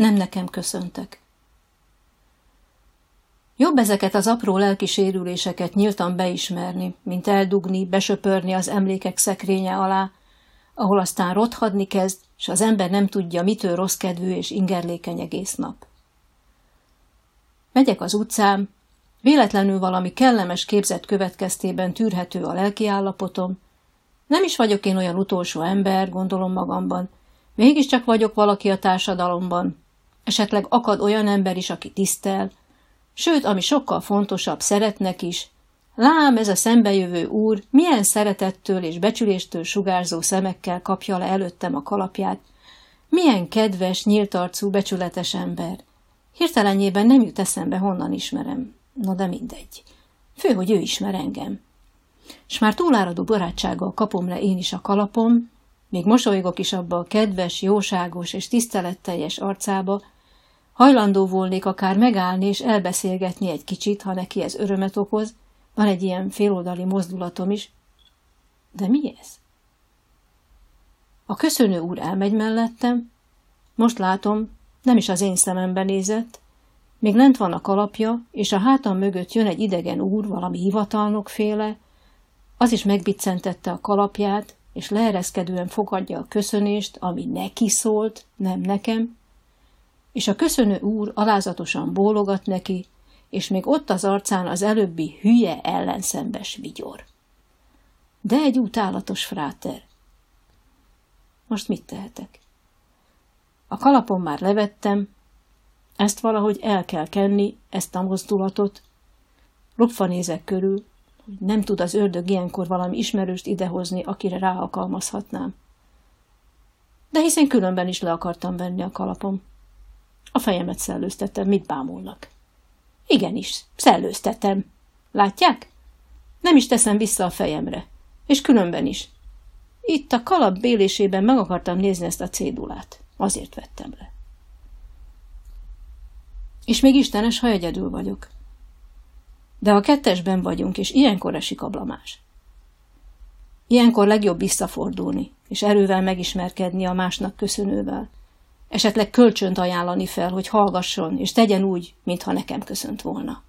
Nem nekem köszöntek. Jobb ezeket az apró lelki sérüléseket nyíltan beismerni, mint eldugni, besöpörni az emlékek szekrénye alá, ahol aztán rothadni kezd, és az ember nem tudja, mitől rossz kedvű és ingerlékeny egész nap. Megyek az utcán, véletlenül valami kellemes képzet következtében tűrhető a lelki állapotom, nem is vagyok én olyan utolsó ember, gondolom magamban, mégiscsak vagyok valaki a társadalomban, esetleg akad olyan ember is, aki tisztel, sőt, ami sokkal fontosabb, szeretnek is. Lám, ez a szembejövő úr milyen szeretettől és becsüléstől sugárzó szemekkel kapja le előttem a kalapját, milyen kedves, nyíltarcú, becsületes ember. Hirtelenjében nem jut eszembe, honnan ismerem. No, de mindegy. Fő, hogy ő ismer engem. S már túláradó barátsággal kapom le én is a kalapom, még mosolygok is abba a kedves, jóságos és tiszteletteljes arcába, hajlandó volnék akár megállni és elbeszélgetni egy kicsit, ha neki ez örömet okoz, van egy ilyen féloldali mozdulatom is. De mi ez? A köszönő úr elmegy mellettem, most látom, nem is az én szemembe nézett, még lent van a kalapja, és a hátam mögött jön egy idegen úr, valami hivatalnok féle, az is megbiccentette a kalapját, és leereszkedően fogadja a köszönést, ami neki szólt, nem nekem, és a köszönő úr alázatosan bólogat neki, és még ott az arcán az előbbi hülye ellenszembes vigyor. De egy utálatos fráter. Most mit tehetek? A kalapon már levettem, ezt valahogy el kell kenni, ezt a mozdulatot. Lopva nézek körül, hogy nem tud az ördög ilyenkor valami ismerőst idehozni, akire ráalkalmazhatnám. De hiszen különben is le akartam venni a kalapom. Fejemet szellőztettem, mit bámulnak. Igenis, szellőztetem. Látják? Nem is teszem vissza a fejemre. És különben is. Itt a kalap bélésében meg akartam nézni ezt a cédulát. Azért vettem le. És még istenes, ha egyedül vagyok. De a kettesben vagyunk, és ilyenkor esik a blamás. Ilyenkor legjobb visszafordulni, és erővel megismerkedni a másnak köszönővel. Esetleg kölcsönt ajánlani fel, hogy hallgasson, és tegyen úgy, mintha nekem köszönt volna.